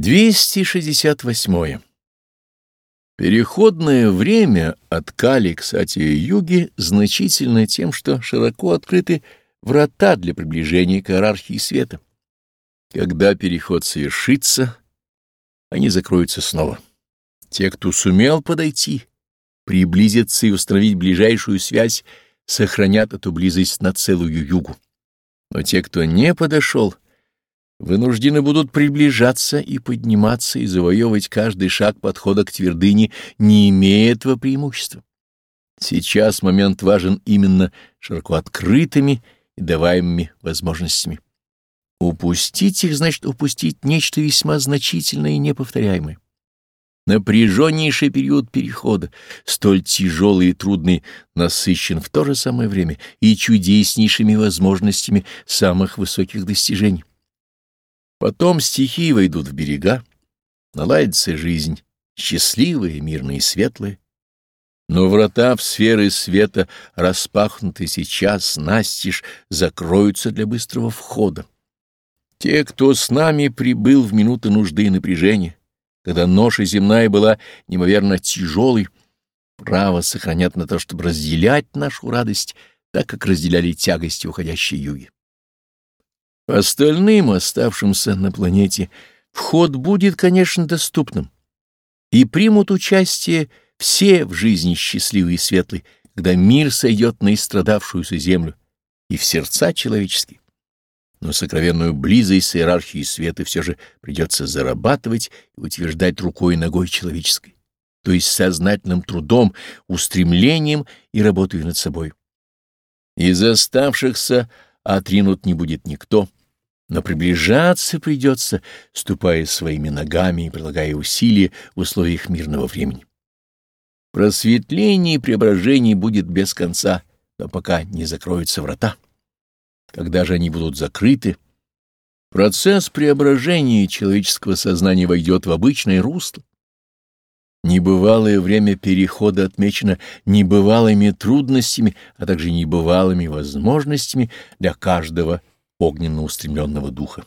268. Переходное время от Кали к Сати-Юге значительно тем, что широко открыты врата для приближения к иерархии света. Когда переход совершится, они закроются снова. Те, кто сумел подойти, приблизиться и установить ближайшую связь, сохранят эту близость на целую югу. Но те, кто не подошел, вынуждены будут приближаться и подниматься и завоевывать каждый шаг подхода к твердыне, не имея этого преимущества. Сейчас момент важен именно широко открытыми и даваемыми возможностями. Упустить их значит упустить нечто весьма значительное и неповторяемое. Напряженнейший период перехода, столь тяжелый и трудный, насыщен в то же самое время и чудеснейшими возможностями самых высоких достижений. Потом стихии войдут в берега, наладится жизнь, счастливая, мирная и светлая. Но врата в сферы света, распахнутые сейчас, настежь, закроются для быстрого входа. Те, кто с нами прибыл в минуты нужды и напряжения, когда ноша земная была неимоверно тяжелой, право сохранят на то, чтобы разделять нашу радость, так как разделяли тягости уходящей юги. Остальным, оставшимся на планете, вход будет, конечно, доступным, и примут участие все в жизни счастливые и светлые, когда мир сойдет на истрадавшуюся землю и в сердца человеческие. Но сокровенную близость с иерархией света все же придется зарабатывать и утверждать рукой и ногой человеческой, то есть сознательным трудом, устремлением и работой над собой. Из оставшихся отринут не будет никто — но приближаться придется, ступая своими ногами и прилагая усилия в условиях мирного времени. Просветление и преображение будет без конца, но пока не закроются врата. Когда же они будут закрыты, процесс преображения человеческого сознания войдет в обычное русло. Небывалое время перехода отмечено небывалыми трудностями, а также небывалыми возможностями для каждого огненно устремленного духа.